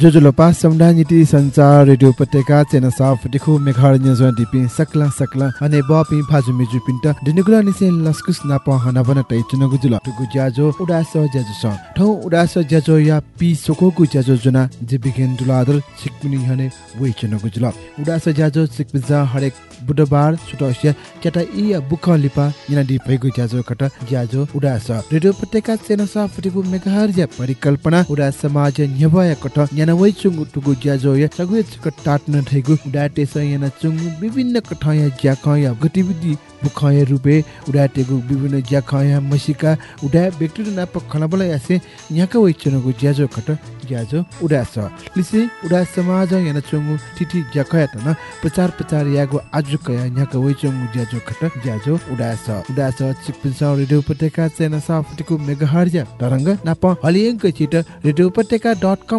जो जो लोपा समुदाय नीति संचार रेडियो उपत्यका चेना साफ देखो मेघार न्यजवा दिपि सकला सकला अने बपि फाजु मिजु पिन्ट दिनुगुला निसे लस्कुस नाप हना बन तै चुनगु जुल टुगु ज्याजो उडास ज्याजो स ठौ उडास ज्याजो या पि सोकोगु ज्याजो जुना जे बिगेन दुलादर सिकमुनि हने वे चुनगु जुल उडास ज्याजो सिकबिजा हरेक बुधबार सुटोसिया चटा इ बुख लिपा यिना दि भइगु ज्याजो कट ज्याजो उडास रेडियो उपत्यका चेना साफ देखो मेघार ज्या परिकल्पना उडास समाज न्यवय कट याना चुंगु टुगु ज्याजो या सगुए चक टाट्न थैगु उडाटे स याना चुंगु विभिन्न कठया ज्याखया गतिविधि बुखय रुपे उडाटेगु विभिन्न ज्याखया मसिका उडा व्यक्ति नाप खनाबला यासे न्याका वइचनगु ज्याजो खट ज्याजो उडास लिसे उडा समाज याना चुंगु तिथि ज्याखया तन प्रचार प्रचार यागु आजु कया न्याका वइचंगु ज्याजो खट ज्याजो उडास उडास चिपिन्स रेडियो उपत्यका चेना साफटिकु मेगाहर्ज तरंग नाप हलियंक चिट रेडियो उपत्यका डट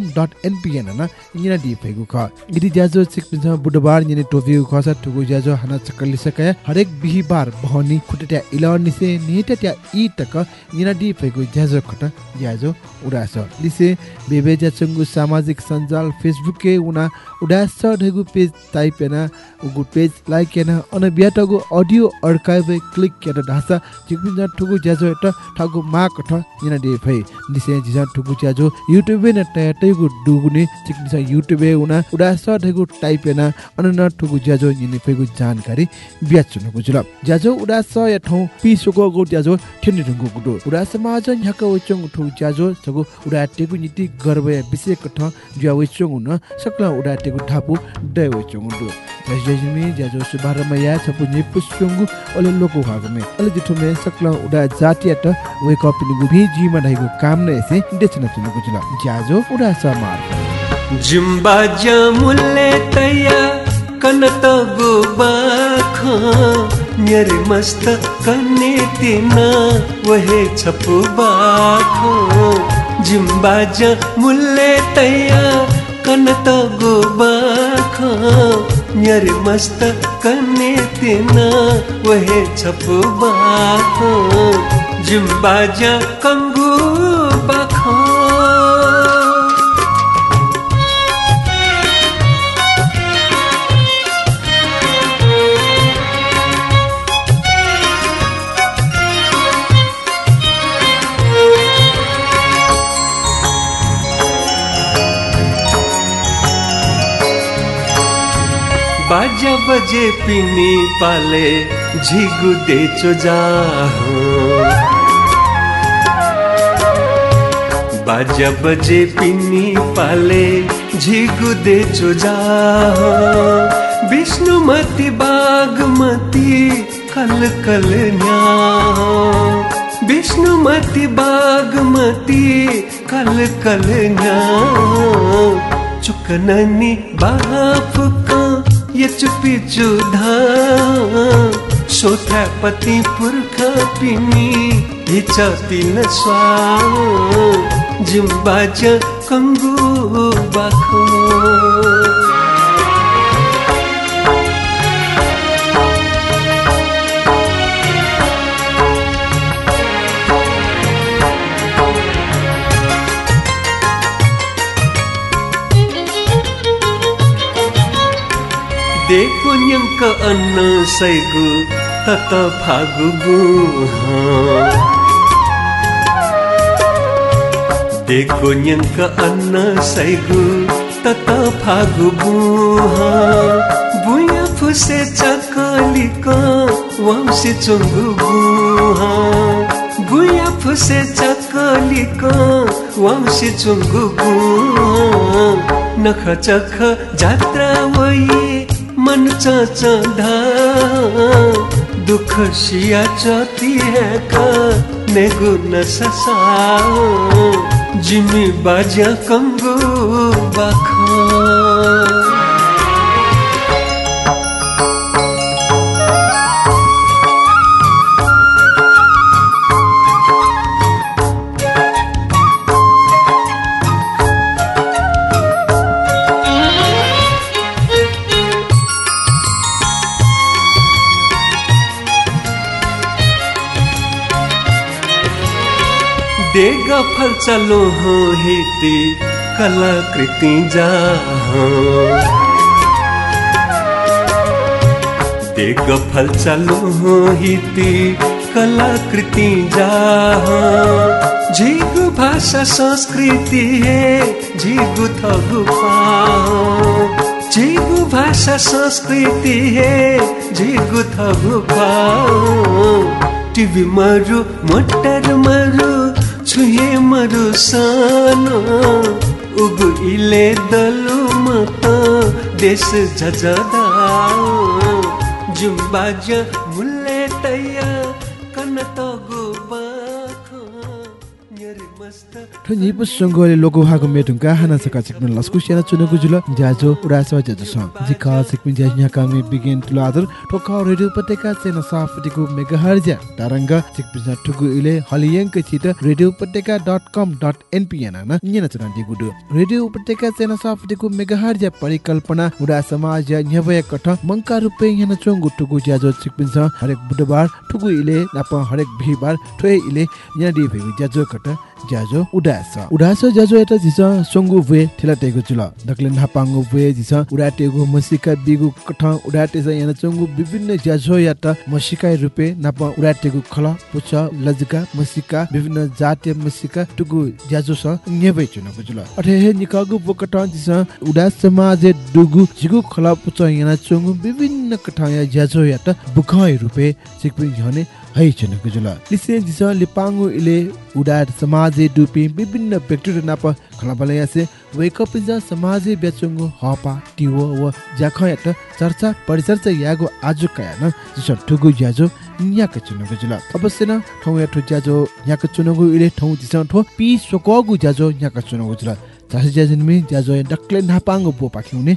न इना दि फेगु ख इदि ज्याजो चिपिन्स बुधबार निने टोफिगु खसा टुगु ज्याजो हाना चकली सकया हरेक बिहिबार बहनी खुटट्या इलन निसे निटट्या इ तक इना दि फेगु ज्याजो खट ज्याजो उडास लिसे बेबे ज्याचंगु सामाजिक सञ्जाल फेसबुक के उना उडास ढेगु पेज टाइप एना उगु पेज लाइक एना अन बियाटगु अडियो अर्काइभ क्लिक केटा ढासा चिपिन्स ठुगु ज्याजो एट ठगु माक ठ इना दि फे लिसे जिसा ठुगु ज्याजो युट्युब न टयटगु डुगुने चिकिन्छ युट्युब उना उडा सठेगु टाइप एना अनन ठुगु ज्याजो निने फेगु जानकारी ब्याचुनको जुल ज्याजो उडा स या ठौ पिसोको गु ज्याजो ठेनि ढुङ्गु गुडो उडा समाज ह्याक वचंग ठु ज्याजो सगु उडा टेगु नीति गर्व या विषय कठ ज्या वचंग न सकला उडा टेगु ठापु डय वचंग दु जजमी ज्याजो सुबारमा या छपु नि पुष्पंगु ओले लोको भागमे अले जिठो मे सकला उडा जातिया त वेक अप नि गुभी जीमा ढाइगु काम न एसे देचना चुनको जुल ज्याजो उडा स मार जुम्बा जमुले तया कनत गुबाख न्यरे मस्त कने तिना वहे छपु बाखो जुम्बा जमुले तया कनत गुबाख न्यरे मस्त कने तिना वहे छपु बाखो जुम्बा ज बाजा पिनी पाले झिगु दे चोजा बाजा बजे पिनी पाले झिगु दे चोजा विष्णुमती बागमती कल कल विष्णुमती बागमती कल कल चुकननी बाफुका चुपी चुधा सोथा पति पुरखा पिनी हिचा पिन स्वा जिम्बा च कंगु बाखो न्यंक अन्न सैगु तत फागु देखो न्यंक अन्न सैगु तत फागु गुहा बुया फुसे चकलिक वंशी चुंगु गुहा बुया फुसे चकलिक वंशी चुंगु गुहा नख चख जात्रा वये मन चढा दुख सिया चती है का? न ससा जिमी बाजा कंगु बाखा देगा फल चलो हो हिती, कलाकृति जहाँ। देग फल चलो हिती, कलाकृति जहाँ। झिगु भाषा संस्कृति हे, झिगु थगु झिगु भाषा संस्कृति हे, झिगु थगु टिभी मरु, मोटर मरु छुए मरु सानो उगु इले दलु मत देश झझदा जुम्बाज मुल्ले मस्त ठनि पुसंगले लोगो हागो मेटुङका हाना सका चिक्न लस्कु सेना चुनको जुल जाजो उडासवा जाजो स जिका सिकमिन ज्या न्या कामे बिगिन तुल आदर ठोका रेडियो पटेका सेना साफटिको मेगाहर्ज तरंग चिकपिजा ठुगु इले हलियंक चित रेडियो पटेका डट कम डट एनपीएन न न्यना चना दिगुडु। रेडियो पटेका सेना साफटिको मेगाहर्ज परिकल्पना उडा समाज न्यवय कठ मंका रुपे न्यना चोंगु ठुगु ज्याजो चिकपिजा हरेक बुधबार ठुगु इले नाप हरेक बिहिबार ठोए इले न्या दि भेगु ज्याजो कठ ज्याजो उडास उडास ज्याजो एटा जिस सोंगु वे ठेला टेगु जुल दक्ले नापांगु वे जिस उडा टेगु मसिका बिगु कठ उडा टेस याना चोंगु विभिन्न ज्याजो याता मसिका रुपे नाप उडा टेगु खला पुछ लजका मसिका विभिन्न जातीय मसिका टुगु ज्याजो स न्यबे चुनको जुल अठे हे निकागु बोकट जिस उडा समाज दुगु जिगु खला पुछ याना चोंगु विभिन्न कठ या ज्याजो याता बुखाइ रुपे सिकपि झने है चुनको जुल लिसे जिस लिपांगु इले उडा समाजे डुपि विभिन्न व्यक्ति नाप खलाबलयासे वेकअप इज समाजे बेचुंगु हपा टिवो व जाखयात चर्चा परिचर्चा यागो आजु कायान जिस ठुगु ज्याजो न्याक चुनगु जुल अवश्य न ठौ या ठु ज्याजो न्याक चुनगु इले ठौ जिस ठो पि सोकगु ज्याजो न्याक चुनगु जुल चासी ज्याजिनमि ज्याजो डक्ले नापांगु बो पाख्युने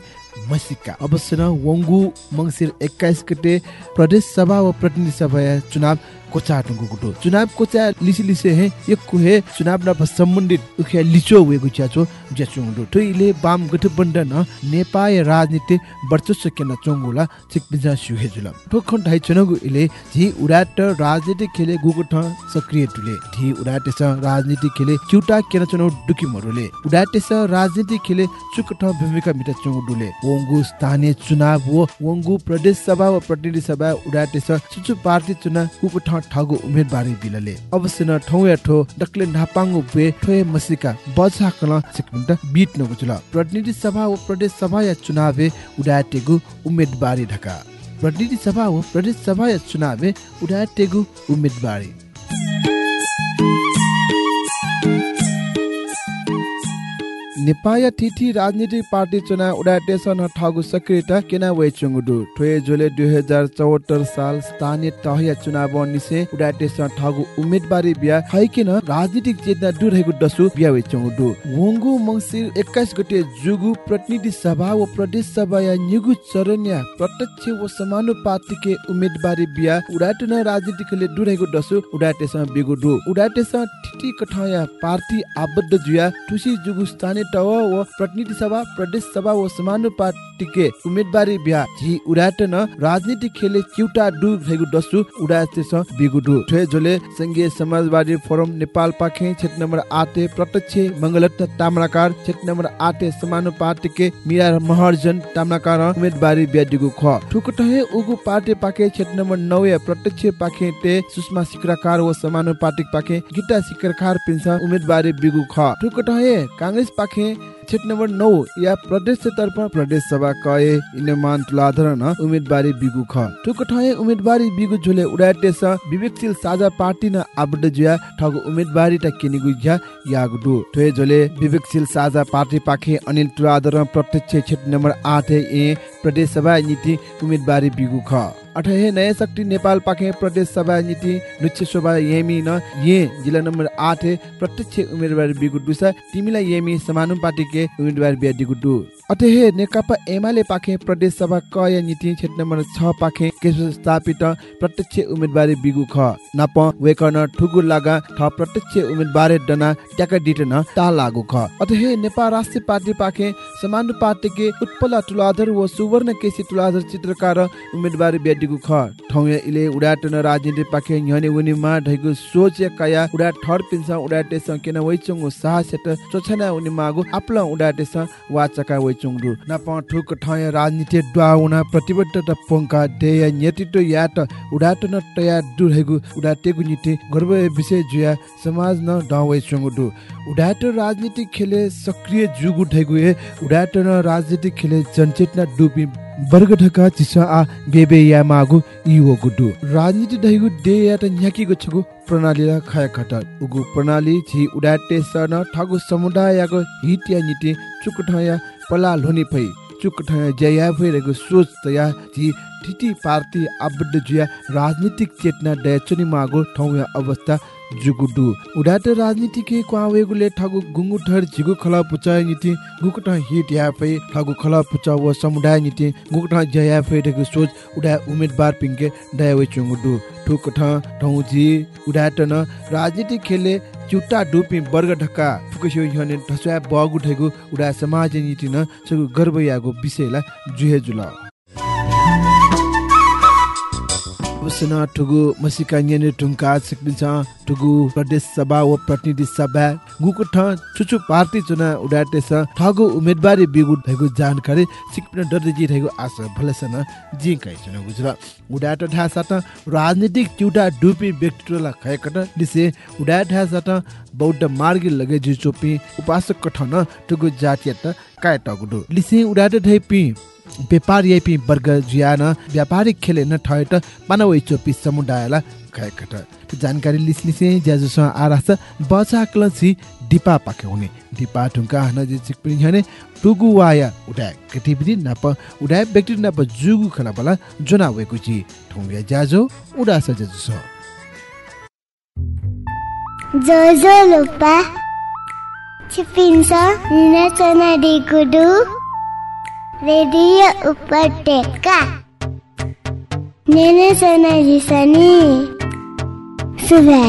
मसिका। अवश्य न वंगु मंगिर एक्काइस गते प्रदेश सभा व प्रतिनिधि सभा चुनाव कोचा टुङ्गु गुटो चुनाव कोचा लिसी लिसे हे यक्कु हे चुनाव न सम्बन्धित उखे लिचो वेगु च्याचो ज्याचुङडु ठुइले वाम गठबन्धन नेपाल राजनीति वर्चस्व केन चोंगुला चिकबिजा सुहे जुल। ठोखन ढाइ चुनगु इले झि उडाट राजनीति खेले गुगुठ सक्रिय टुले। ढि उडाटेस राजनीति खेले चुटा केन चुनौ डुकी मरुले। उडाटेस राजनीति खेले चुकठ भूमिका मिटा चोंगु डुले। वंगु स्थानीय चुनाव वंगु प्रदेश सभा व प्रतिनिधि सभा उडाटेस चुचु पार्टी चुनाव ठगु उम्मेदवारी बिलले। अवश्य न ठौ या ठो डक्ले नापाङ्गु बे ठोए मसिका बजा कल सिकमिन्ट बिट नगु जुल। प्रतिनिधि सभा व प्रदेश सभा या चुनावे उडाटेगु उम्मेदवारी ढका। प्रतिनिधि सभा व प्रदेश सभा या चुनावे उडाटेगु उम्मेदवारी। नेपाल थिथि राजनीतिक पार्टी चुनाव उडाटेसन ठगु सक्रियता केना वे चुङडु ठोए जोले 2074 साल स्थानीय तहया चुनाव निसे उडाटेसन ठगु उम्मेदवारी बिया हाइकिन राजनीतिक चेतना दूर रहेको दसु बिया वे चुङडु वंगु मंगसिर 21 गते जुगु प्रतिनिधि सभा व प्रदेश सभा या निगु चरण्या प्रत्यक्ष व समानुपातिके उम्मेदवारी बिया उडाटेन राजनीतिकले दूर रहेको दसु उडाटेसन बिगुडु उडाटेसन ठिटी कठया पार्टी आबद्ध जुया टुसी जुगु स्थानीय टव व प्रतिनिधि सभा प्रदेश सभा व समानुपातिके उम्मेदवारी बिहा झि उडाटन राजनीति खेले चिउटा डु भएको दसु उडास्तेस बिगुडु। ठे जोले संघीय समाजवादी फोरम नेपाल पाखे क्षेत्र नम्बर 8 प्रत्यक्ष मंगलत ताम्राकार क्षेत्र नम्बर 8 समानुपातिके मिरा महर्जन ताम्राकार उम्मेदवारी बियादिगु ख। ठुकटहे उगु पार्टी पाखे क्षेत्र नम्बर 9 प्रत्यक्ष पाखे ते सुषमा सिकराकार व समानुपातिक पाखे गीता सिकरकार पिन्सा उम्मेदवारी बिगु ख। ठुकटहे कांग्रेस पाखे क्षेत्र नम्बर नौ या प्रदेश तर्फ प्रदेश सभा कए इनमान तुलाधरण उम्मेदवारी बिगु ख। ठुक ठए उम्मेदवारी बिगु झुले उडाटेस विवेकशील साझा पार्टी न आबड जुया। ठग उम्मेदवारी ता किनिगु ज्या यागदु ठए झोले विवेकशील साझा पार्टी पाखे अनिल तुलाधरण प्रत्यक्ष क्षेत्र नम्बर 8 ए। प्रदेश सभा नीति उम्मेदवारी बिगु ख। अठहे नयाँ शक्ति नेपाल पाखे प्रदेश सभा नीति नुच्छ शोभा येमी न ये जिल्ला नम्बर आठ प्रत्यक्ष उम्मेदवार बिगु दुसा तिमीलाई येमी समानुपातिके उम्मेदवार बिया दिगु अतहे नेकपा एमाले पाखे प्रदेश सभा क या नीति क्षेत्र नम्बर 6 पाखे केशव स्थापित प्रत्यक्ष उम्मेदवारी बिगु ख। नप वेकन ठुगु लागा ठ प्रत्यक्ष उम्मेदवार डना ट्याका डिटन ता लागु ख। अतहे नेपाल राष्ट्रिय पार्टी पाखे समानुपातिके उत्पल तुलाधर व सुवर्ण केसी तुलाधर चित्रकार उम्मेदवारी बिया जिगु ख। ठौया इले उडाटन राजनीति पाखे न्यने उनी मा ढैगु सोच या काया उडा ठर पिन्सा उडाटे स केना वइचुङ साहस त चोछना उनी मागु आपला उडाटे स वाचका वइचुङ रु न प ठुक ठय राजनीति द्वा उना प्रतिबद्धता पंका देय नेतृत्व या उडाटन तया दुरहेगु उडाटेगु नीति गर्व विषय जुया समाज न डावै दु। उडाट राजनीति खेले सक्रिय जुगु ठेगु ए उडाट न राजनीति खेले जनचेतना डुबी वर्ग ढका चिसा आ बेबे या मागु इवो गुडु राजनीति दैगु डे या त न्याकी गछगु प्रणाली ला खाया खटा उगु प्रणाली छि उडाटे सन ठगु समुदाय याको हित या नीति चुकठया पला लोनी पै चुकठया जया भइरहेको सोच तया छि ठिटी पार्टी आबद्ध जुया राजनीतिक चेतना डयचनी मागु ठौ अवस्था जुगुडु। उडाट राजनीति के क्वावेगुले ठगु गुंगु ठर झिगु खला पुचा नीति गुकुट हिट या पे ठगु खला पुचा व समुदाय नीति गुकुट जया पे ठगु सोच उडा उम्मेदवार पिंके दयावे चुंगुडु। ठुक ठ ठौजी उडाट न राजनीति खेले चुट्टा डुपी वर्ग ढक्का फुकसियो यने ढसया बगु ठगु उडा समाज नीति न सगु गर्व यागो विषयला जुहे जुला सेना टुगु मसिका न्यने टुङका सिक्पिन्छ टुगु प्रदेश सभा व प्रतिनिधि सभा गुको ठ चुचु पार्टी चुना उडाटे स ठगु उम्मेदवारी बिगु भएको जानकारी सिक्पिन डरदे जी भएको आशा भलेसन जी कै चुना गुजरा उडाट सात राजनीतिक च्युटा डुपी व्यक्तित्वला खयकट दिसे उडाट सात बौद्ध मार्ग लगे जी चोपी उपासक कठन टुगु जातीय त काय टगुडु लिसे उडाट ठै पी व्यापार यापी वर्ग जियान व्यापारिक खेले न ठयट मानव चोपी समुदायला खयकट जानकारी लिस लिसे ज्याजुस आरास बचा क्लसी डिपा पाके हुने। डिपा ठुङ्का हन जे चिकपिन हने टुगु वाया उडा गतिविधि नप उडा व्यक्ति नप जुगु खना बला वेकु जी। ठुङ्गा ज्याजो उडा स ज्याजुस जोजो लोपा छिपिन्छ निना डिगुडु रेडियो उपत्यका नेने सना जिसनी सुबह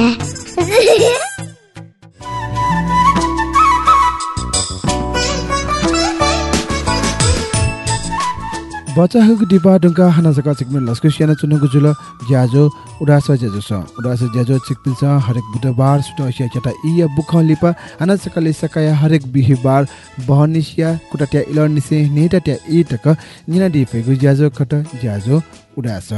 बच्चाहरूको डिपा डुङ्का हाना सका सिकमिन लस्कु सियाना चुनुको जुल ज्याजो उडास ज्याजो छ उडास ज्याजो चिकपिन छ हरेक बुधबार सुट असिया चटा इ बुख लिपा हाना सकले सकाया हरेक बिहिबार बहनिसिया कुटाट्या इलर्निसे नेटाट्या इ टक निना डिपेगु ज्याजो खट ज्याजो उडास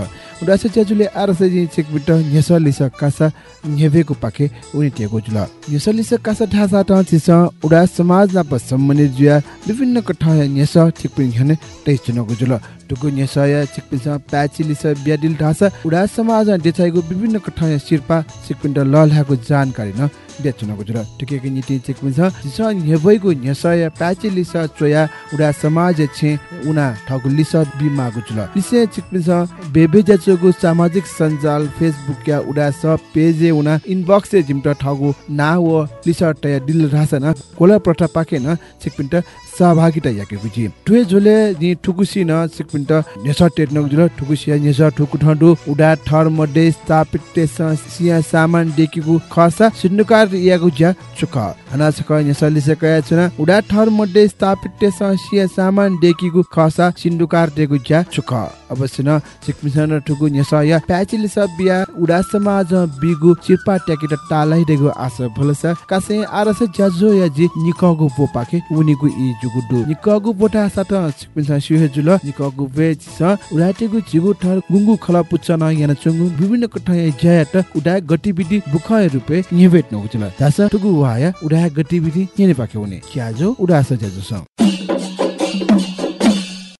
उडास ज्याजुले आरस जी चेक बिट न्यस लिस कासा न्येवेको पाके उनी टेको जुल न्यस लिस कासा ढासा त चिस उडास समाज ना सम्बन्धित जुया विभिन्न कठा न्यस ठिक पिन हने तेज चुनको जुल टुकु न्यसया चिकपिस प्याचिलिस ब्याडिल ढासा उडास समाज देचाइको विभिन्न कठा शिरपा सिकपिन्ड लल्हाको जानकारी न बेचुनको जुल टुकेको नीति चिकपिस जिस न्यबैको न्यसया प्याचिलिस चोया उडा समाज छे उना ठगु लिस बिमागु जुल लिसे चिकपिस बेबे ज्याचोगु सामाजिक सञ्जाल फेसबुक या उडा स पेज उना इनबक्स जिमट ठगु ना व लिस टया दिल रासा न कोला प्रथा पाके न चिकपिन्ट सहभागिता याके बुझी टुए झोले नि ठुकुसी न सिकपिन्ट नेसा टेट जुल ठुकुसिया नेसा ठुकु ठडु उडा ठर मध्ये स्थापित तेस सिया सामान डेकीगु खसा सिन्नुकार यागु ज्या चुक हना छक नेसा लिसे कया छना उडा ठर मध्ये स्थापित तेस सिया सामान डेकीगु खसा सिन्नुकार डेगु ज्या चुक अवश्य न सिकमिसन ठुकु नेसा या प्याचिल सब बिया उडा समाज बिगु चिरपा ट्याकिट टालाई डेगु आस भलस कासे आरस ज्याजो या जी निकगु पोपाके उनीगु जुगुडु निकगु बोटा सात सिकमिसन सुहे जुल निकगु वे छ उडाटेगु जिगु ठर गुंगु खला पुच्चन याना चंगु विभिन्न कठय जयात उडा गतिविधि बुखय रुपे निवेट नगुचल दास टुगु वाया उडा गतिविधि यने पाके हुने क्याजो उडा सजाजो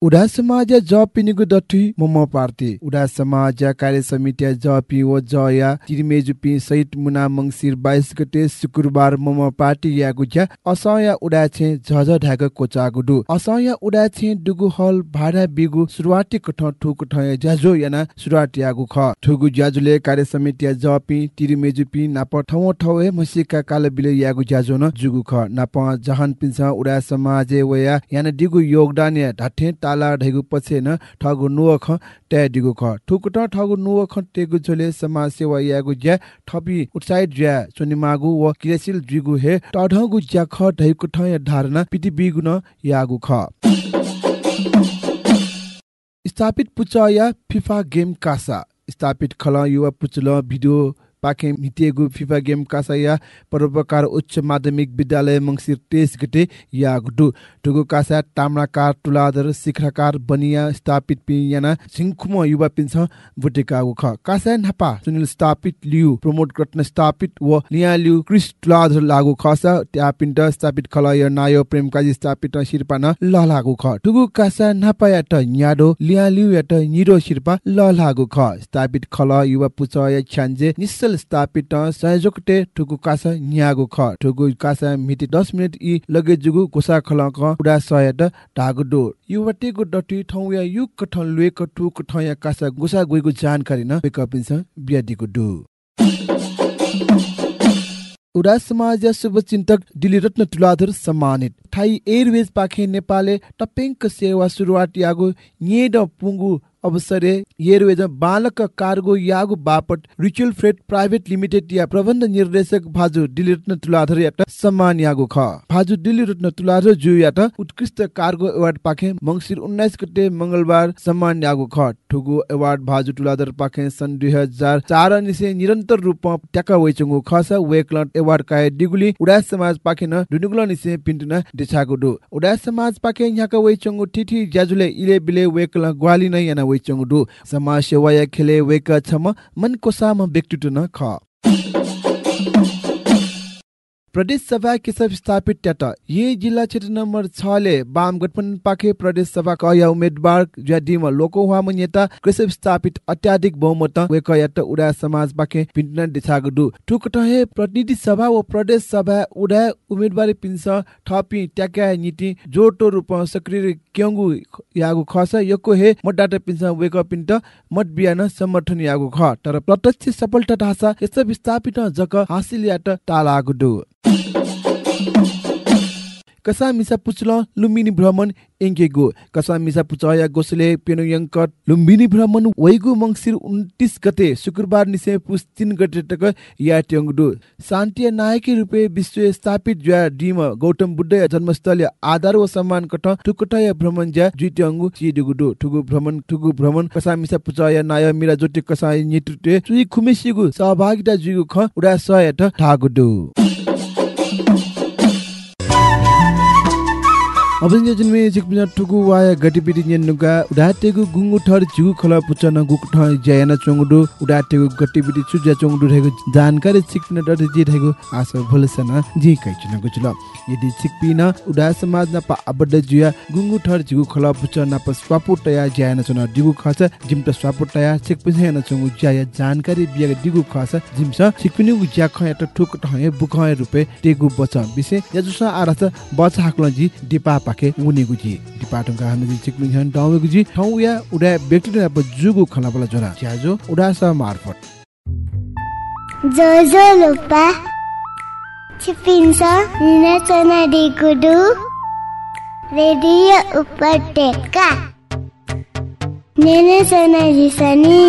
उडा समाज पिनिगु दठी मम पार्टी उडा समाज कार्य समिति पि ओ जया तिरमेजु पि सहित मुना मंगसिर 22 गते शुक्रबार मम पार्टी या गुज्या असया उडा छे झझ ढाक कोचा गुडु असया उडा छे दुगु हल भाडा बिगु सुरुवाती कठ ठुक ठ ज्याजो याना सुरुवाती आगु ख ठुगु ज्याजुले कार्य समिति ज पि तिरमेजु पि नाप ठौ ए मसिका काल बिले यागु ज्याजो न जुगु ख नाप जहान पिन्छ उडा समाज वया याना दिगु योगदान ढाठे ताला ढैगु पछि न ठगु नुव ख ट्या दिगु ख ठुकुट ठगु नुव ख टेगु झोले समाज सेवा यागु ज्या ठपी उत्साहित ज्या चोनि मागु व क्रियाशील जिगु हे। टढगु ज्या ख ढैगु ठ धारणा पिति बिगु न यागु ख। स्थापित पुचया फिफा गेम कासा। स्थापित खल युवा पुचल भिडियो पाखे मितिएको फिफा गेम कासाया परोपकार उच्च माध्यमिक विद्यालय मङ्सिर तेइस गते या गुडु टुगु कासा ताम्राकार टुलादर शिखराकार बनिया स्थापित पियाना सिङखुम युवा पिन्छ बुटेका उख। कासा नापा सुनिल स्थापित लिउ प्रमोट गर्न स्थापित व लिया लिउ क्रिस टुलादर लागु खसा त्या पिन्ट स्थापित खलय नायो प्रेमकाजी स्थापित शिर्पा न ल लागु ख। टुगु कासा नापा याट न्याडो लिया लिउ याट निरो शिर्पा ल लागु ख। स्थापित खल युवा पुचय छ्यान्जे निश्चल स्थापित संयोजकटे ठुकु कासा न्यागु ख ठुकु कासा मिति 10 मिनेट इ लगे जुगु गोसा खल क उडा सयट ढागु डो युवटेगु डटी ठौ या यु कठन लुए कठु कठया या कासा गोसा गइगु जानकारी न बेकपिन्छ बियादिगु डु। उडा समाज शुभचिन्तक दिली रत्न तुलाधर सम्मानित। थाई एयरवेज पाखे नेपालले टपेङ्क सेवा सुरुवात यागु न्येड पुङ्गु अवसरे येरवेज बालक कार्गो यागु बापट रिचुअल फ्रेट प्राइवेट लिमिटेड या प्रबन्ध निर्देशक भाजु दिलिरत्न तुलाधर यात सम्मान यागु ख। भाजु दिलिरत्न तुलाधर जु यात उत्कृष्ट कार्गो अवार्ड पाखे मंगसिर 19 गते मंगलबार सम्मान यागु ख। ठुगु अवार्ड भाजु तुलाधर पाखे सन् 2004 निसे निरन्तर रूपमा ट्याका वइचंगु खस वेकलट अवार्ड काय डिगुली उडा समाज पाखे न दुनुगुला निसे पिन्टुना देछागु दु उडा समाज पाखे न्याका वइचंगु ठिठी ज्याजुले इले बिले वेकल ग्वाली नै याना वैचङडु समाज सेवा या खेले वेक छम मन कोसाम व्यक्तित्व न ख प्रदेश सभा केशव स्थापित ट्याट ये जिल्ला क्षेत्र नम्बर छ ले वाम गठबन्धन पाखे प्रदेश सभा कया उम्मेदवार ज्यादिम लोकोहा नेता केशव स्थापित अत्याधिक बहुमत यात उडा समाज पाखे पिन्टन दिछागु ठुक हे प्रतिनिधि सभा व प्रदेश सभा उडा उम्मेदवार पिन्स थपि ट्याका नीति जोटो रूप सक्रिय क्यंगु यागु खस यको हे मत पिन्स वेक पिन्ट मत बियान समर्थन यागु ख। तर प्रत्यक्ष सफलता ढासा यस्तो विस्थापित जक हासिल यात तालागु दु कसा मिसा पुचल लुम्बिनी भ्रमण एङ्केगो कसा मिसा पुचया गोसले पेनो यङ्कट लुम्बिनी भ्रमण वैगु मङ्सिर 29 गते शुक्रबार निसे पुस 3 गते तक या ट्यङडु शान्ति नायकी रुपे विश्व स्थापित ज्या डिम गौतम बुद्ध जन्मस्थल आधार व सम्मान कट टुकटय भ्रमण ज्या जुइट्यङगु चिडुगुडु ठुगु भ्रमण ठुगु भ्रमण कसा मिसा पुचया नाय मिरा ज्योति कसा नेतृत्व चुइ खुमेसिगु सहभागिता जुगु ख उडा सयत ठागुडु अबजिङ जुनमे जिकपिना टुगु वाया गतिविधि न्यनुगा उडाटेगु गुंगु थर जिगु खला पुचन गुक ठ ज्याना चोंगडु उडाटेगु गतिविधि सुजा चोंगडु रहेगु जानकारी सिकपिना डट जी रहेगु आशा भोलसन जी कैचन गुजुल यदि सिकपिना उडा समाज न पा अबड जुया गुंगु थर जिगु खला पुचन न प स्वापु तया ज्याना चोन दिगु खस जिमट स्वापु तया सिकपिना न चोंगु ज्याया जानकारी बिया दिगु खस जिमस सिकपिनु ज्या ख यात ठुक ठ बुख रुपे टेगु बच विषय यजुसा आरस बच हाक्ल जी दिपा पाके उनी गुजी डिपार्टमेन्ट हान जी चिकमिन हन डाउ गुजी ठौ या उडा व्यक्ति अब जुगु खला बला जरा ज्याजो उडा स मार्फत जो जो लुपा छिपिन्छ निना चना डिगुडु रेडियो उपत्यका नेने चना जिसनी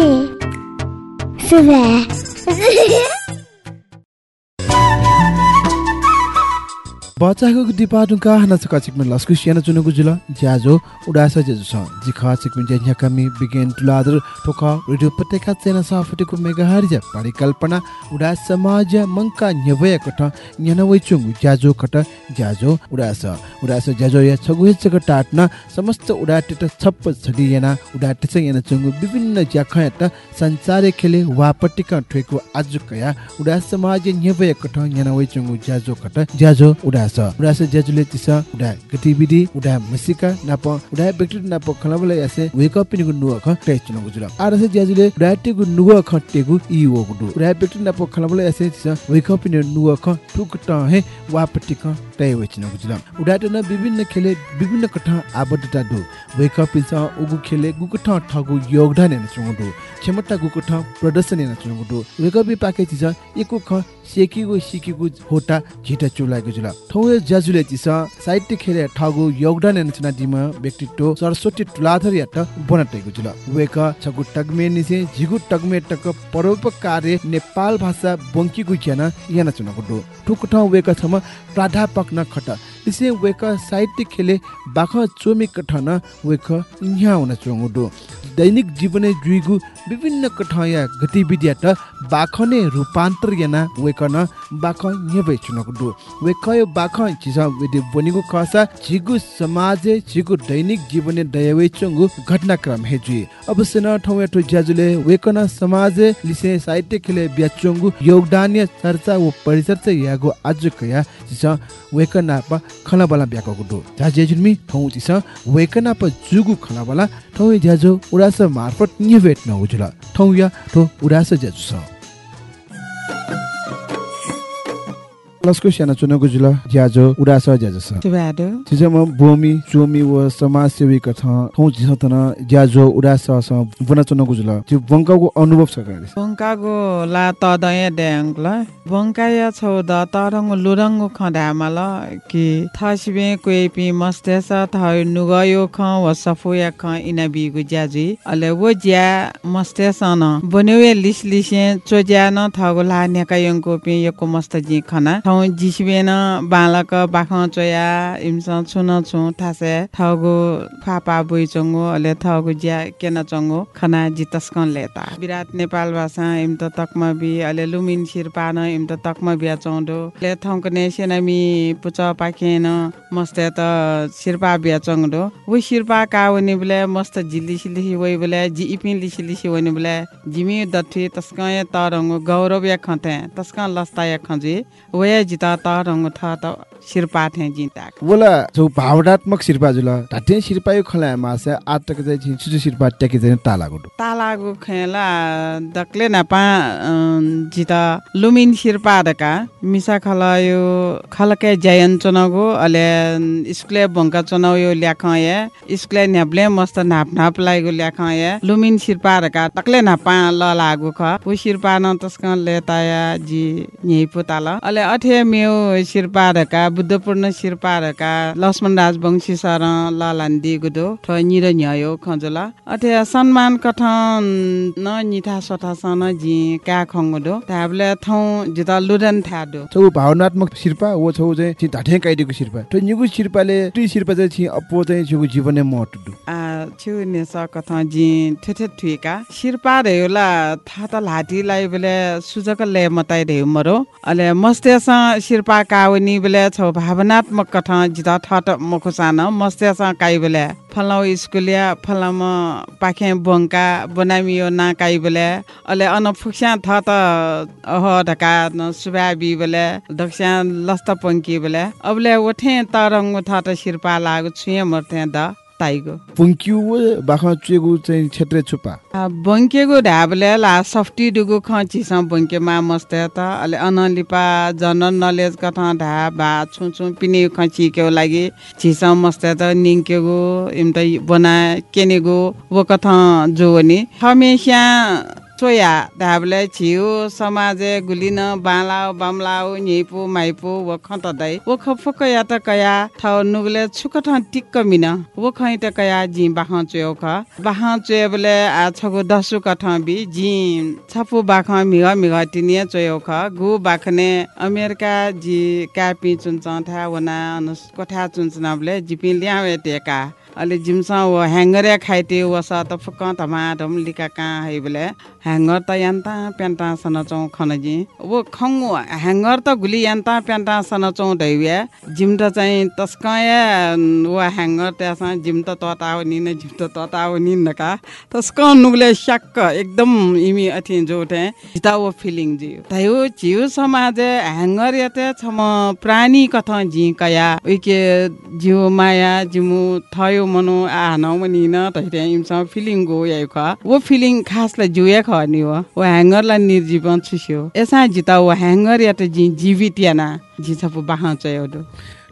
सुबह बच्चाको दिपाटुका हाना छ कचिकमे लस्कु सियाना चुनुगु जुल ज्याजो उडास जेजु छ। जिखा चिकमे ज्या कमी बिगेन तुलादर ठोका रेडियो पटेका चेना साफटिको मेगाहरज परिकल्पना उडा समाज मंका न्यवय कट न्यनवै चुंगु ज्याजो कट ज्याजो उडास उडास ज्याजो या छगु हेचक टाटना समस्त उडा टेट छप्प छगि याना उडा टेच याना चुंगु विभिन्न ज्याखा त संचारे खेले वापटिका ठेको आजुकया उडा समाज न्यवय कट न्यनवै चुंगु ज्याजो कट ज्याजो उडा छ उडा से ज्याजुले तिस उडा गतिविधि उडा मसिका नाप। उडा व्यक्ति नाप खलाबले यासे वेक अप पिनुगु नुवा ख टे चुन गुजुल आर से ज्याजुले उडा टेगु नुवा ख टेगु इ वो गुडु। उडा व्यक्ति नाप खलाबले यासे तिस वेक अप पिनु नुवा ख ठुक त हे वापटी ख टे वचिन गुजुल उडा टेन विभिन्न खेले विभिन्न कठ आबद्धता दु। वेक अप पिन्छ उगु खेले गुगु ठ ठगु योगदान हेर्न चुङडु क्षमता गुगु ठ प्रदर्शन हेर्न चुङडु वेक अप पाके तिस एको ख सेकिगु सिकिगु होटा झिटा चुलाएको जुल। ठौए ज्याजुले तिस साहित्य खेले ठगु योगदान एनचना दिम व्यक्तित्व सरस्वती टुलाधर यात बनटेको जुल। वेक छगु टगमे निसे झिगु टगमे टक परोपकार्य नेपाल भाषा बंकीगु ज्ञान याना चुनको दु ठुक ठौ वेक छम प्राध्यापक न खट। इसे वेक साहित्य खेले बाख चोमी कठन वेक यहाँ हुन चोङुडो दैनिक जीवने जुइगु विभिन्न कठया गतिविधि बाखने रूपान्तर याना वेकन बाख न्यबे चुनकुडो वेकयो बाख चिसा वेदे बनिगु खसा छिगु समाजे छिगु दैनिक जीवने दयवे चंगु घटनाक्रम हेजु अवश्य न ठौया ठो ज्याजुले वेकन समाजे लिसे साहित्य खेले ब्याचंगु योगदान चर्चा व परिचर्चा यागु आज कया चिसा वेकन प खलाबला ब्याको गुडो जा जेजुमी ठौ चिसा वेकन प जुगु खलाबला ठौ ज्याजो उडास मार्फत न्यवेट न उजुला ठौ या ठो उडास ज्याजु छ। लस्को स्याना चुनको जुल ज्याजो उडास ज्याजो छ Tubado. चिज म भूमि चोमी व समाज सेवी कथा ठौ जिस तन ज्याजो उडास स बुना चुनको जुल त्यो वंकाको अनुभव छ गाडी Bonkago la tadaya dengla. Bonkaya chauda tarang lurang khadamala ki thasbe kwe pi mastesa thai nugayo khan wa safoya khan inabi gu jaji. Ale wo ja mastesa na bonewe lis lishen choja na thago la nyaka yongko pi yoko mastaji khana. Thau jisbe na balaka bakhan choya imsa chuna chu thase thago papa bui chongo ale thago ja kena chongo khana jitaskan leta. विराट नेपाल भाषा इम त तकमा बि अहिले lumen शिर्पा न इम त तकमा बिहा चौँडो ले थौकने सेनामी पुच पाखेन मस्ते त शिर्पा बिहा चौँडो वो शिर्पा का वनि बोले मस्त जिल्ली सिल्ली वही बोले जी इपिन लिसी लिसी वनि बोले। जिमी दठी तस्का ये तरंग गौरव या खते तस्का लस्ता या खजी वया जिता तरंग थ त शिर्पा थे जिता वला जो भावनात्मक शिर्पा जुल ढाटे शिर्पा यो खला मासे आटक चाहिँ छि छिटो शिर्पा ट्याके चाहिँ तालाको तालागु खेला दक्ले नपा जिता लुमिन शिर्पा दका मिसा खला यो खलके जयन चुनावगु अले स्कुले बंका चुनाव यो ल्याख ये स्कुले न्याप्ले मस्त नाप नाप लागु ल्याख ये लुमिन शिर्पा दका तक्ले नपा ल लागु ख। पु शिर्पा न तस्क लेताया जी न्यै पुताल अले अठे मेउ शिर्पा दका बुद्धपूर्ण शिर्पा दका लक्ष्मण राजवंशी सर ललान्दी गुदो ठ निर न्यायो खजला अथे सम्मान कथन न निथा सथा सन जी का खङ्गदो ताबले थौ जिता लुडन थादो। छौ भावनात्मक शिर्पा वो छौ चाहिँ छि ढाटे काइदिएको शिर्पा। त्यो निगु शिर्पाले टी शिर्पा चाहिँ छि अपो चाहिँ छिगु जीवने महत्व आ छु नेस कथा जी ठेठे ठुइका शिर्पा रेउला था त लाटीलाई बेले सुजक ले मताइ रेउ मरो। अले मस्तेस शिर्पा कावनी बेले छौ भावनात्मक कथा जिता ठट मखुसान मस्तेस काइ बेले। फलाउ स्कुलिया फलाम पाखे बङ्का बनामियो ना काइ बेले। अले अन फुक्स्या थ त अह ढका न सुबाबी बेले। लस्त पङ्की बेले। अबले ओठे तरङ्ग थ शिर्पा लागु छुए मर्थे द। ताइगो। पुङ्क्यु बाख चुगु चाहिँ क्षेत्र छुपा। बङ्केको ढाबले ला सफ्टी डुगु खचिस बङ्केमा मस्ते त। अले अनलिपा जनरल नलेज कथा ढा बा छु छु पिने खचिकेको लागि छिस मस्ते त। निङ्केको इम त बना केनेगो वो कथा जो नि हमेशा चोया ढाबले छिउ समाजे गुलिन बालाउ बामलाउ न्हिपु माइपु वो खत दै वो खफक या त कया थ नुगले छुक थ टिक्क मिन। वो खै त कया जि बाह चोयो ख बाह चोय बले आ छगु दसु कथ बि जि। छपु बाख मिग मिग तिनिया चोयो ख गु बाखने अमेरिका जि कापी चुन्छ था वना अनुस कोठा चुन्छ नबले जिपि ल्यावे टेका। अलि जिमसा वो ह्याङ्गरे खाइते वस त फुक धमा धम लिका कहाँ है बोले? ह्याङ्गर त यान्ता प्यान्टा सन चौ खनजी। वो खङ ह्याङ्गर त गुली यान्ता प्यान्टा सन चौ दैवे जिम त चाहिँ तस्कया वो ह्याङ्गर त्यहाँ जिम त तता हो नि जिम त तता हो नि न का। तस्क नुगले स्याक्क एकदम इमी अथि जोटे। जिता वो फिलिङ जी। तयो जिउ समाज ह्याङ्गर यते छम प्राणी कथा जी कया। उइके जिउ माया जिमु थयो मनो आ नौ मनि न तहिले इमसँग फिलिङ गो याइ ख वो फिलिङ खासलाई जुया ख नि हो वो ह्याङ्गरलाई निर्जीवन छुस्यो एसा जिता वो ह्याङ्गर या त जि जीवित याना जिछपु बाह चयो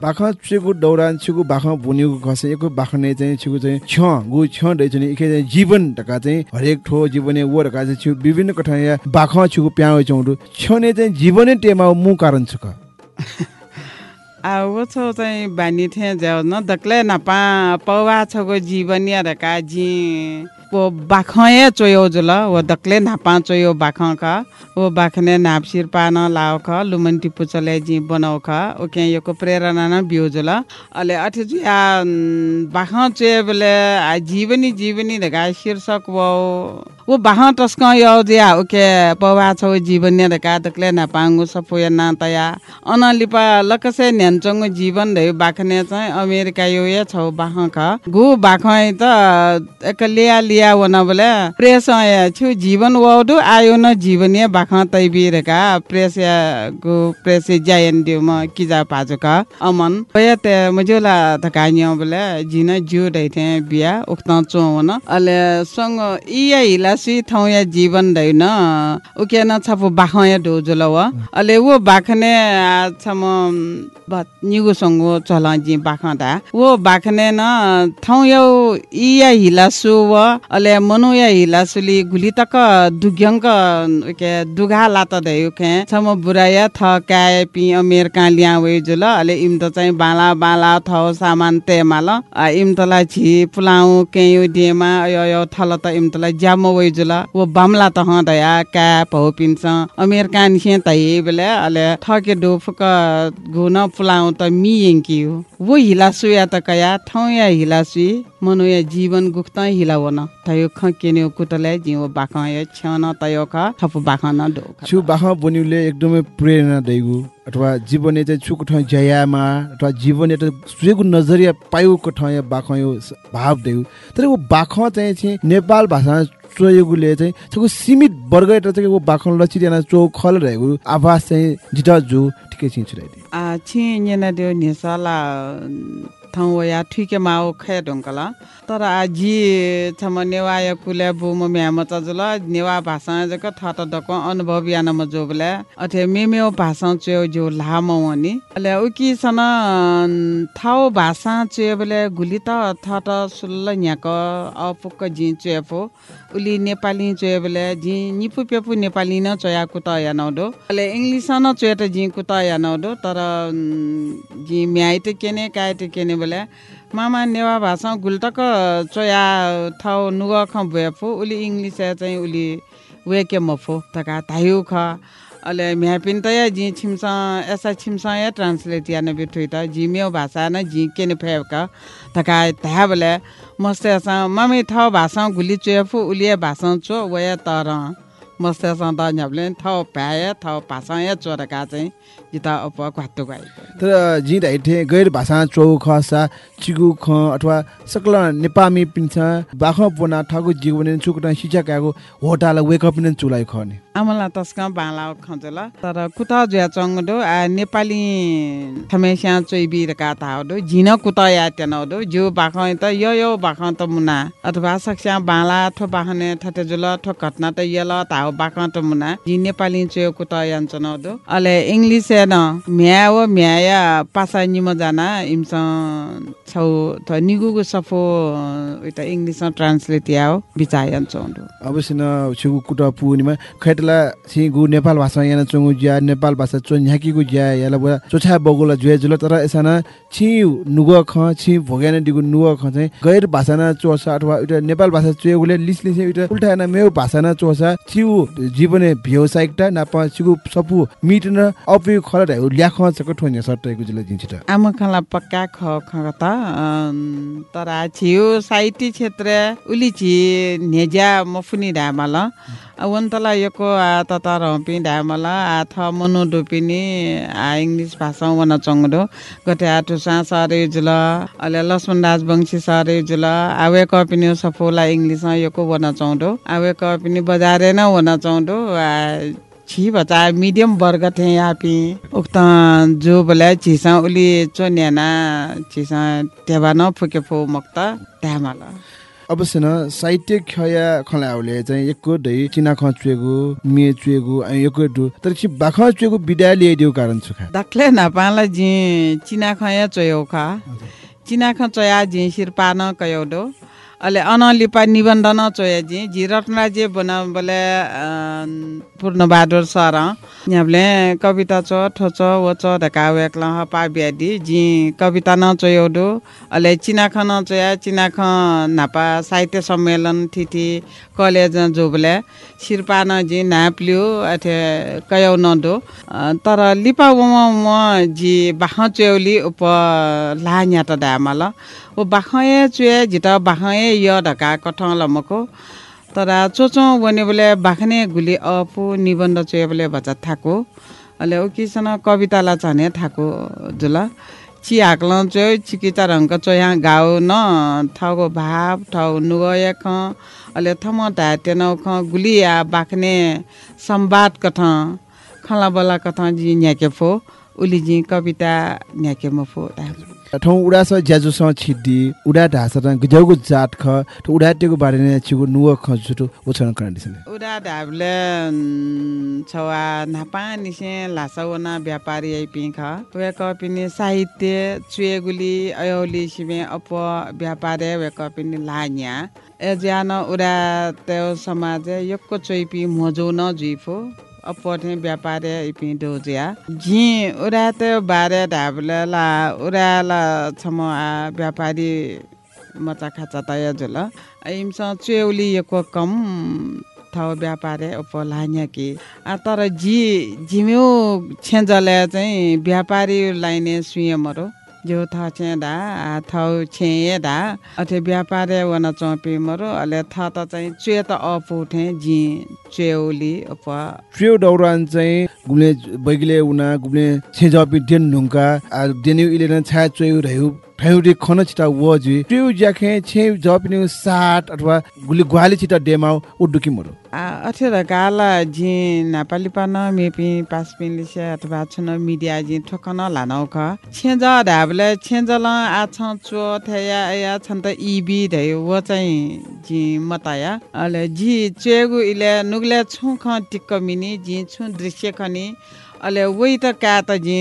बाख चुगु दौरान छुगु बाख बुनिगु खसे एको बाखने चाहिँ छुगु चाहिँ छ गु छ दै चाहिँ एके चाहिँ जीवन ढका चाहिँ हरेक ठो जीवने वो ढका चाहिँ छु विभिन्न कठा या बाख छुगु प्याउ चौडु छने चाहिँ जीवने टेमा मु कारण छुक आ वो छो चाहिँ बानी थे जाओ न दक्ले नपा पौवा छगो जीवन या रका जी वो बाखए चोयो जुल वो दक्ले नापा चोयो बाख ख बाखने नाप सिरपा न लाओ ख लुमन चले जी बनाओ ओके योको प्रेरणा न बियो जुल अले अठे जु या बाख चोय बोले जीवनी जीवनी दगा शीर्षक वो वो बाह टस्क यो दिया ओके पवा छौ जीवन ने दका दक्ले नापांगु सफो या ना तया। अनलिपा लकसे न्यान्चंगु जीवन दे बाखने चाहिँ अमेरिका यो या छौ बाह ख गु बाख त एक लिया लिया वन बोले प्रेस या छु जीवन वडु आयो न जीवन या बाख तै बिरका प्रेस या जायन दिउ म किजा पाजो का अमन। पया ते मजोला धकान्यो बोले जिन जु दै थे बिया उक्त चो वन अले संग इया हिला सि ठाउँ या जीवन दैन उके न छपु बाख या डोजुल व अले वो बाखने छम निगु संगो चला जी बाखदा वो बाखने न ठाउँ यो इया हिला सु व अले मनु या हिला सुली गुली तक दुग्यंक के दुगा लात दयु के छम बुराया थ काय पि अमेरिका लिया वे जुल अले इम त चाहिँ बाला बाला थ सामान ते माल इम तला छि पुलाउ के यो दिएमा यो यो थल त इम तला ज्याम वे जुल वो बामला त ह दया का पौ पिन्छ अमेरिका निसे तै बेले अले थके डोफक गुन पुलाउ त मि हो वो हिला सुया त कया ठौ या हिला सुई मनो या जीवन गुख्त हिलावन। तयो ख केने जिउ बाख या छन तयो ख थप बाख न डो छु बाख बनिउले एकदमै प्रेरणा दैगु। अथवा जीवने चाहिँ छुको ठाउँ जयामा अथवा जीवन एउटा सुएको नजरिया पायुको ठाउँ या बाख यो भाव दैगु। तर वो बाख चाहिँ चाहिँ नेपाल भाषा चोयगुले चाहिँ छको सीमित वर्ग एउटा चाहिँ वो बाख लचित याना चो खल रहेको आवाज चाहिँ जिटा जु ठिकै छिन् छुराइदिए आ छि नेना देउ निसाला ठाउँ या ठिके माओ खे ढुङ्कला तर आजी छम नेवा या कुले बुम म्याम चजुल नेवा भाषा जक थट दक अनुभव यान म जोबले अथे मेमेओ भाषा चो जो लाम वनी. अले उकी सन थाउ भाषा चो बले गुली त थट सुल्ल न्याक अपुक जि चेफो उली नेपाली चोय बले जि निपु पेपु नेपाली न चोया कुत या नौडो अले इंग्लिश न चोय त कुत या नौडो तर जि म्याइ त केने काय त केने बले मामा नेवा भाषा गुल्टक चोया थाउ नुग ख बेफो उली इंग्लिश चाहिँ उली वेके मफो तका तायु ख अले म्यापिन त या जि छिमसा एसा छिमसा या ट्रान्सलेट या न बिठुइ त मेउ भाषा न जि केने फेवका तका ता बले मस्त असा मामे थाउ भाषा गुली चोयफो उलिए भाषा चो वया तर। मस्त असा त न्याबले थाउ प्याय थाउ भाषा या चोरका चाहिँ जिता अप क्वात्तो गाइ तर जी थे गैर भाषा चौ खसा चिगु ख अथवा सकल नेपामी पिन्छ बाख पोना ठगु जीवन चुकटा सिचा कागो होटाला वेक अप न चुलाइ खने आमला तस्का बाला खजल तर कुता जुया चङ्गडो आ नेपाली थमेस्या चोइबी रका ताडो झिन कुता या तेनडो जो बाख त यो यो बाख त मुना। अथवा सक्स्या बाला ठो बाखने ठटे जुल ठो घटना त यल ताउ बाख त मुना। जि नेपाली चोय कुता यान्छनडो अले इंग्लिश न म्या व म्या या पासा निम जाना इमस छौ त निगुगु सफो उता इंग्लिश ट्रान्सलेट याओ बिचायन चोंडो। अवश्य न छिगु कुटा पुनिमा खैटला छि गु नेपाल भाषा याना चंगु ज्या नेपाल भाषा चो न्याकीगु ज्या याला बुवा चोछा बगुला जुए जुल तर एसाना छि नुग ख छि भोगेन दिगु नुग ख चाहिँ गैर भाषा न चोसा अथवा उटा नेपाल भाषा चुएगुले लिस लिस उटा उल्टा न मेउ भाषा न चोसा छिउ जीवने व्यावसायिकता नापा छिगु सपु मिट न अपि खल ढाउ ल्याख चको ठोन्या सट्टैगु जुल जिन्छ आमा खाला पक्का ख ख त। तर छियो साहित्य क्षेत्र उली छि नेजा मफुनी ढामल। वन्तला यको आ त तर हपि ढामल आ थ मनु डोपिनी आ इङ्ग्लिस भाषा वन चङ्गडो गते आटु सा सरे जुल अले लक्ष्मण राजवंशी सरे जुल आवे कपिनी सफोला इङ्ग्लिस यको वन चौडो आवे कपिनी बजारे न वन चौडो छि बचा मीडियम वर्ग थे यहाँ पी। उक्त जो बोले छिसा उली चोन्याना छिसा टेबा न फुके फो मक्त ट्यामल अवश्य न साहित्य खया खलाउले चाहिँ एकको दै चिना ख चुएगु मे चुएगु अनि एकको दु। तर छि बाख चुएगु बिदा लिएदिउ कारण सुखा दक्ले नपाला जी चिना खया चोयो खा। चिना ख चोया जी सिरपा न कयो अहिले अनलिपा निबन्ध न चोया जी। जी रत्ना जे बना बोले पूर्णबहादुर सर यहाँले कविता चो ठोचो वचो ढका वेक्ल हपा ब्याडी जी कविता न चोयोडो अहिले चिनाख न चोया चिनाख नापा साहित्य सम्मेलन थिथि कलेज शिर्पा जी नाप लियो अथे कयौ न दो। तर लिपा म जी बाख उप लान्या त दामल ओ बाखए चुए झिट बाखए य ढका कठ लमको। तर चोचो बने बोले बाखने गुली अपु निबन्ध चुए बोले बच्चा थाको। अहिले उकिसन कवितालाई छने थाको जुल। चि हाक्ल चोय चिकिचा रङको चोया गाउ न। ठाउँको भाव ठाउँ नुगय ख। अहिले थम ढाटेन ख। गुलिया बाख्ने संवाद कथ खला बला कथ जी न्याके फो। उली जी कविता न्याके मफो ठौ उडा स ज्याजु स छिड्डी उडा ढासा गजौको जात ख उडा टेको बारे ने छिगु नुव ख जुटु ओछन करन दिसले उडा ढाबले छवा नापा निसे लासवना व्यापारी आई पिख वे कपिनी साहित्य चुएगुली अयौली सिमे अप व्यापारी वे कपिनी लान्या। ए ज्यान उडा त्यो समाज यक्को चोइपी मोजो न जुइफो। अपठे व्यापारी इपि डोजिया झि उरा त बारे ढाबले ला उरा ला छम व्यापारी मचा खाचा तय जुल। इमस यको कम ठाउँ व्यापारी उप लान्या कि तर जी झिम्यौ छेन्जले चाहिँ व्यापारी लाइने सुयमरो। जो था छे दा। आ थाउ छे दा। अथे व्यापारे वन चौपी मरो। अले था त चाहिँ चुए त अप उठे। जी चेउली उप ट्रियो दौरान चाहिँ गुले बैगले उना गुले छेजपि डेन नुंका आ डेन्यु इलेन छा चोयु रहु ठौरी खन छिटा वजि ट्रियो ज्याखे छे जपिने साट अथवा गुली ग्वाली छिटा डेमाउ उडुकी मरो आ अठेर गाला जी नेपाली पान मेपी पास पिलिसे अथवा छन मिडिया जी ठोकन लानौ ख छेज ढाबले छेजल आ छ चो थया या छन त इबी धै व चाहिँ जी मताया अले जी चेगु इले नुगले छु ख टिक्क मिनी जी छु दृश्य खनी अले वइ त का त जी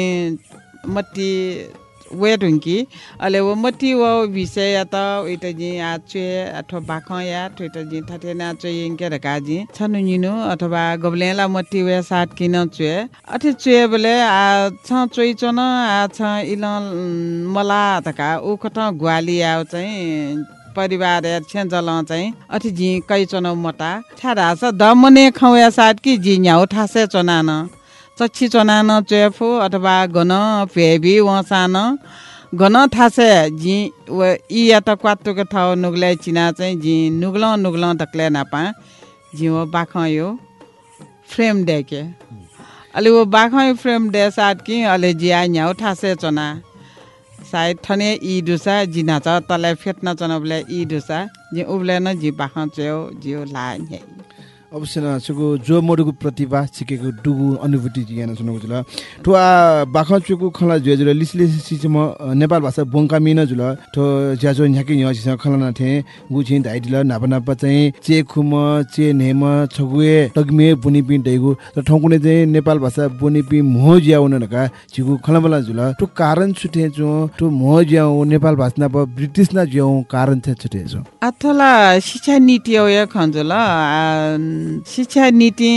मट्टी वे ढुङ्की अहिले वो मट्टी वो विषय या त उइट जी आ चुए अथवा बाख या ठुइट जी थटे ना चुए इनके रका जी छनु अथवा गबलेला मट्टी वे सात किन चुए अथे चुए बोले आ छ चोइ चोन आ छ इल मला ग्वाली आउ चाहिँ परिवार छेन्जल चाहिँ अथि झि कै चोन मटा छाडा छ दमने खौया सात कि झि न्याउ ठासे चोनान चच्छी चोनान चेफो अथवा गन फेबी वसान। गन थासे व इ या त क्वात्तुको ठाउँ नुग्लै चिना चाहिँ जी नुग्ल नुग्ल धक्ले नापा। जी वो बाख यो फ्रेम डेके अलि वो बाख फ्रेम डे साथ कि अलि जिया न्याउ ठासे चोना। सायद ठने इ दुसा जिना छ तलाई फेट्न चनबले इ दुसा। जी उब्ले न जी बाख च्यो जियो ला अवश्य न सुगु जो मोडुको प्रतिभा सिकेको डुगु अनुभूति जियान सुनको जुल ठुआ बाख चुकु खला जुए जुल लिसले सिचम नेपाल भाषा बोंका मिन जुल ठो ज्याजो न्याकि न्य सिस खला न थे गुछि धाइ दिल नाप नाप चाहिँ चे खुम चे नेम छगुए टगमे बुनि पि दैगु त ठौकुने चाहिँ नेपाल भाषा बुनि पि मोह ज्याउ नका छिगु खला बला जुल ठो कारण छुटे जो ठो मोह ज्याउ नेपाल भाषा न ब्रिटिश न ज्याउ कारण छ छुटे जो अथला शिक्षा नीति या खन्जुल शिक्षा नीति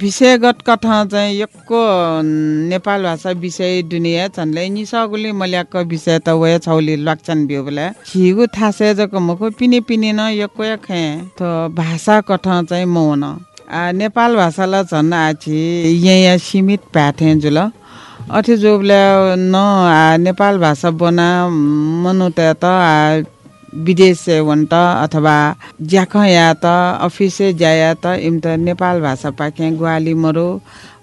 विषयगत कथा चाहिँ यक्को नेपाल भाषा विषय दुनिया छन्ले निसगुली मल्याक विषय त वय छौली लक्षण बियो बोले। हिगु थासे जको मको पिने पिने न यक्को खे त भाषा कथा चाहिँ मौन आ नेपाल भाषालाई झन् आछि यहाँ सीमित प्याथे जुल। अथे जोबले न आ नेपाल भाषा बना मनु त विदेश से वन्त अथवा ज्याख या त अफिसे जाया त इम त नेपाल भाषा पाखे ग्वाली मरो।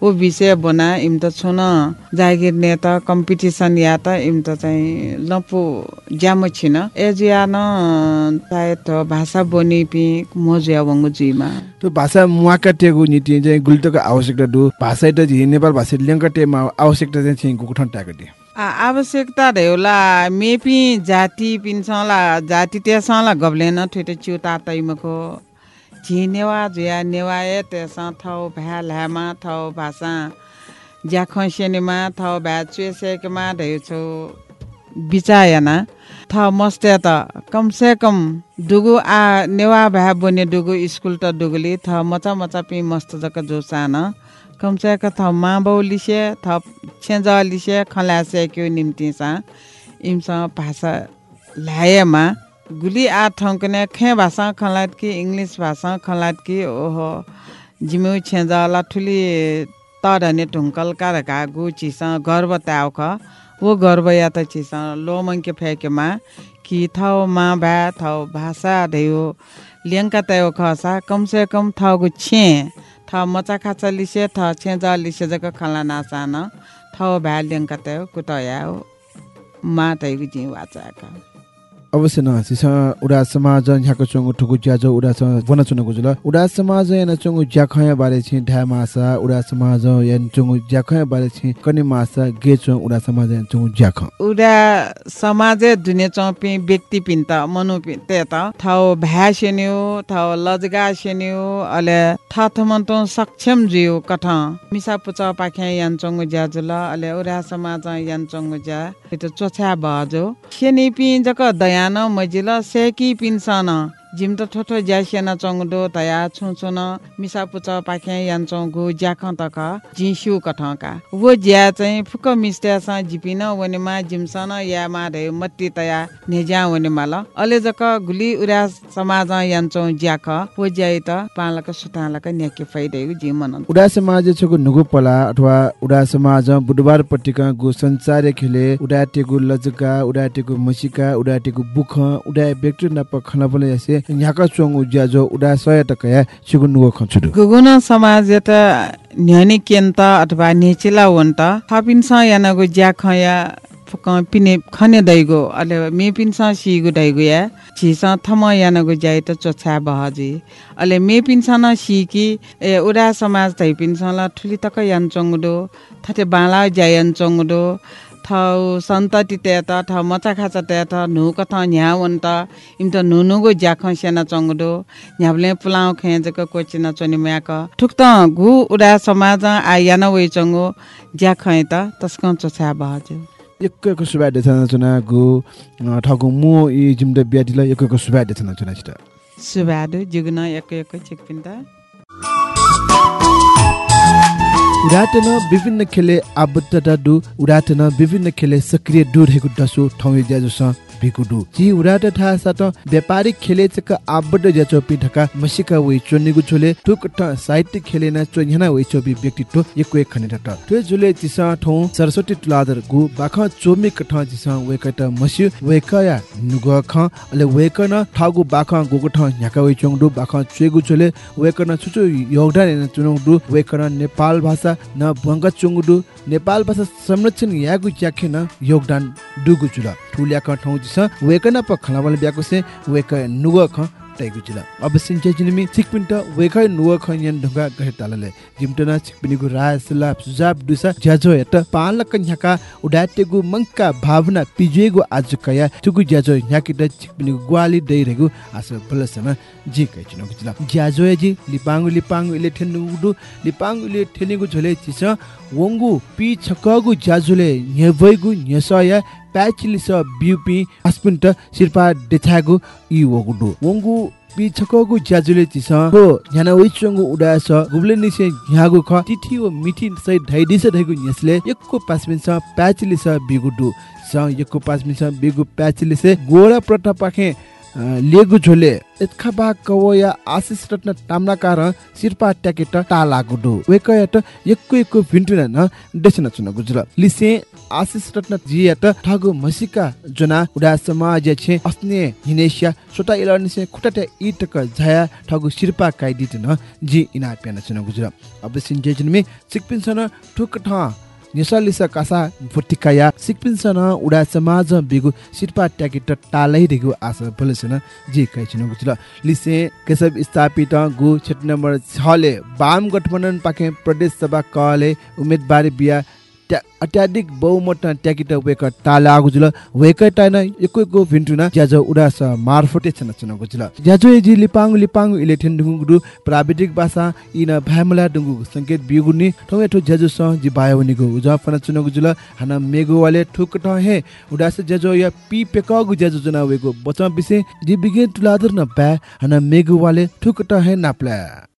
ओ विषय बना इम त छुन। जागिर ने त कम्पिटिसन या त इम त चाहिँ लपु ज्याम छिन। एजिया न सायद भाषा बनि पि मजुया वंगु जुइमा तो भाषा मुवाका टेगु नीति चाहिँ गुल्टको आवश्यकता दु। भाषा त नेपाल भाषा ल्याङ्का टेमा आवश्यकता चाहिँ गुठन टाका दि आ आवश्यकता रहेला मेपी जाति पिन्छला जाति त्यसला गब्लेन ठुटे च्युता तैमको झि नेवा जुया नेवा ए तेस थौ भ्या ल्यामा थौ भाषा। ज्या खसेनेमा थौ भ्या चुएसेकेमा ढेउ छौ। बिचायना। थ मस्ते त कम से कम दुगु आ नेवा भए बने दुगु स्कुल त दुगुली थ मचा मचा पि मस्त जक जो सान कम से क थ मा बौ लिसे थ छेंज लिसे क्यो निम्ति सा इमसा भाषा लाएमा गुली आ ठंकने खे भाषा खलात की इंग्लिश भाषा खलात की ओहो जिमु छेंजाला ठुली तरने ढुङ्कल कारका गु चिसा गर्व ताउख वो गर्व या त चिसा लो मंके फेकेमा कि थाउ मा भा थाउ भाषा धेयो ल्याङ्का तयो खसा कम से कम थाउको छे। था मचा खाचा लिसे था छेजा जक खला नाचान थाउ भा ल्याङ्का तयो कुतया हो मा तैको जि वाचाका अवश्य न उडा समाज यहाँको चंगु ठुकु ज्याजो उडा वन चुनको जुल उडा समाज यान चंगु ज्याखय बारे छि ढा मासा उडा समाज यान चंगु ज्याखय बारे छि कनि मासा गे चंगु उडा समाज यान चंगु ज्याख उडा समाजे दुने चौपी व्यक्ति पिन्त मनु पिन्ते त थाउ भ्या सेन्यो थाउ लजगा सेन्यो अले थाथमन्त सक्षम जियो कठ मिसा पुचा पाखे यान चंगु ज्याजुल अले उडा समाज यान चंगु ज्या itu चोछा बजो। खेनी पिन जक दयान मजिल पिनसन जिम त ठोठो ज्यासेना चंगडो तया छुछुन मिसा पुच पाखे यान चंगु ज्याख तक जिसु कठका वो ज्या चाहिँ फुक मिस्ट्यास जिपिन वनेमा जिमसन या मा रे मट्टी तया नेजा वनेमा ल अले जक गुली उरा समाज यान चौ ज्याख वो ज्याइ त पालक सुतालक न्याके फाइदे जिमन उडा समाज छको नुगु पला अथवा उडा समाज बुधबार पट्टिका गु संसार खेले उडाटेको लजका उडाटेको मसिका उडाटेको बुख उडा व्यक्ति नप खनबले यसे यहाँका चोङ उज्याजो उडा सय टकया छिगु नुगु खन्छुडु गुगुन समाज त न्यानी केन्त अथवा नेचिला वन्त थापिन्स यानागु ज्या खया पिने खने दैगो अले मे पिन्स सिगु दैगो या छिस थम यानागु ज्याइ त चोछा बहजी अले मे पिन्स न सिकी ए उडा समाज थै पिन्स ल ठुली तक यान चंगडो थते बाला ज्यायन चंगडो थाउ सन्तति तेत थ मचा खाचा तेत नु कथ न्या वन्त इम त नुनुगो ज्याख सेना चंगडो न्याबले पुलाउ खेजक कोचिना चनि म्याक ठुक्त गु उडा समाज आ याना वे चंगो ज्याख त तस्क चोछा बहजु एक एक सुबा देछन चुना गु ठगु मु इ जिमद ब्यादिला एक एक सुबा देछन चुना छिटा। सुबादु जुगन एक एक चिकपिन्ता। उडाटन विभिन्न खेले आबद्धता डु उडाटन विभिन्न खेले सक्रिय डु रहेको डसो ठाउँ ज्याजोस भिकुडु जी उडाट ठा सात व्यापारिक खेले चक आबद्ध ज्याचो पिठका मसिका वे चोनिगु छोले टुक ट साहित्य खेले न चोन्हना वे चोबी व्यक्तित्व एको एक खने ट त्यो जुले चिस ठौ सरस्वती तुलादर गु बाख चोमी कठ चिस वे कट मस्यु वे कया नुग ख अले वे कन ठागु बाख गोगु ठ न्याका वे चोङडु बाख चेगु छोले वे कन छुचु योगदान न चुनौडु वे कन नेपाल भाषा न बङ्ग चुङडु नेपाल भाषा संरक्षण यागु च्याखे न योगदान डुगु चुला ठुल्या क ठौ जिस वेकन प खलावल ब्याको से वेक नुग ख टाइगु चुला अब सिंचे जिनमी सिकपिन्ट वेक नुग ख यन ढुंगा गहे तालले जिमटना सिकपिनिगु रासला सुजाब दुसा ज्याजो एत पालक न्याका उडाटेगु मंका भावना पिजेगु आज तुगु ज्याजो न्याकिट सिकपिनिगु ग्वाली दै रेगु आस बलसन जी कै चुनगु चुला ज्याजो जी लिपांगु लिपांगु इले ठेनुगु लिपांगु इले ठेनिगु झोले चिस वंगु प्याचिलिस बिउपी अस्पिन्ट सिर्पा डेछागु इ वगुडु वंगु पि छकगु ज्याजुले चिस। हो न्याना उइचंगु उडास। गुबले निसे न्यागु ख। तिथि ओ मिठी सै ढाइदिस ढाइगु न्यसले। एकको पासमिन्स प्याचिलिस बिगुडु। स एकको पासमिन्स बिगु प्याचिलिसे गोरा प्रथा पाखे लेगु झोले एतखा बा कवया आशिष रत्न ताम्नाकार सिर्पा ट्याकेट टाला गुडु वेकयट यक्को यक्को भिन्टुन न देशन चुन गुजुल। लिसे आशिष रत्न जियत ठगु मसिका जना उडा समाज छे अस्ने हिनेशिया सोटा इलनिसे खुटाटे इटक झाया ठगु सिर्पा काइदित न जी इना पेन चुन गुजुल। अब सिन जेजनमे सिकपिन ठुक ठ निसलिसा कासा फुटिकाया सिकपिन्सन उडा समाज बिगु सिर्पा ट्याकिट टालै रेगु आशा बोलेसन जी कैछन गुजुल लिसे केशव स्थापित गु क्षेत्र नम्बर 6 ले वाम गठबन्धन पाखे प्रदेश सभा कले उम्मेदवारी बिया अत्याधिक बहुमत ट्याकिट वेक ताला गुजुल वेक टाइन एको एको भिन्टुना ज्याजो उडास मार्फटे छन छन गुजुल ज्याजो एजी लिपाङ लिपाङ इले ठेन गुडु प्राविधिक भाषा इन भ्यामला डुगु संकेत बिगुनी ठौ ज्याजो स जि बायोनिगु उजा फन चुन गुजुल हाना मेगु वाले ठुक ठ हे उडास ज्याजो या पी पेक गु ज्याजो जना वेगु बचा बिसे जि बिगे तुलादर न बा हाना मेगु वाले ठुक ठ हे नाप्ला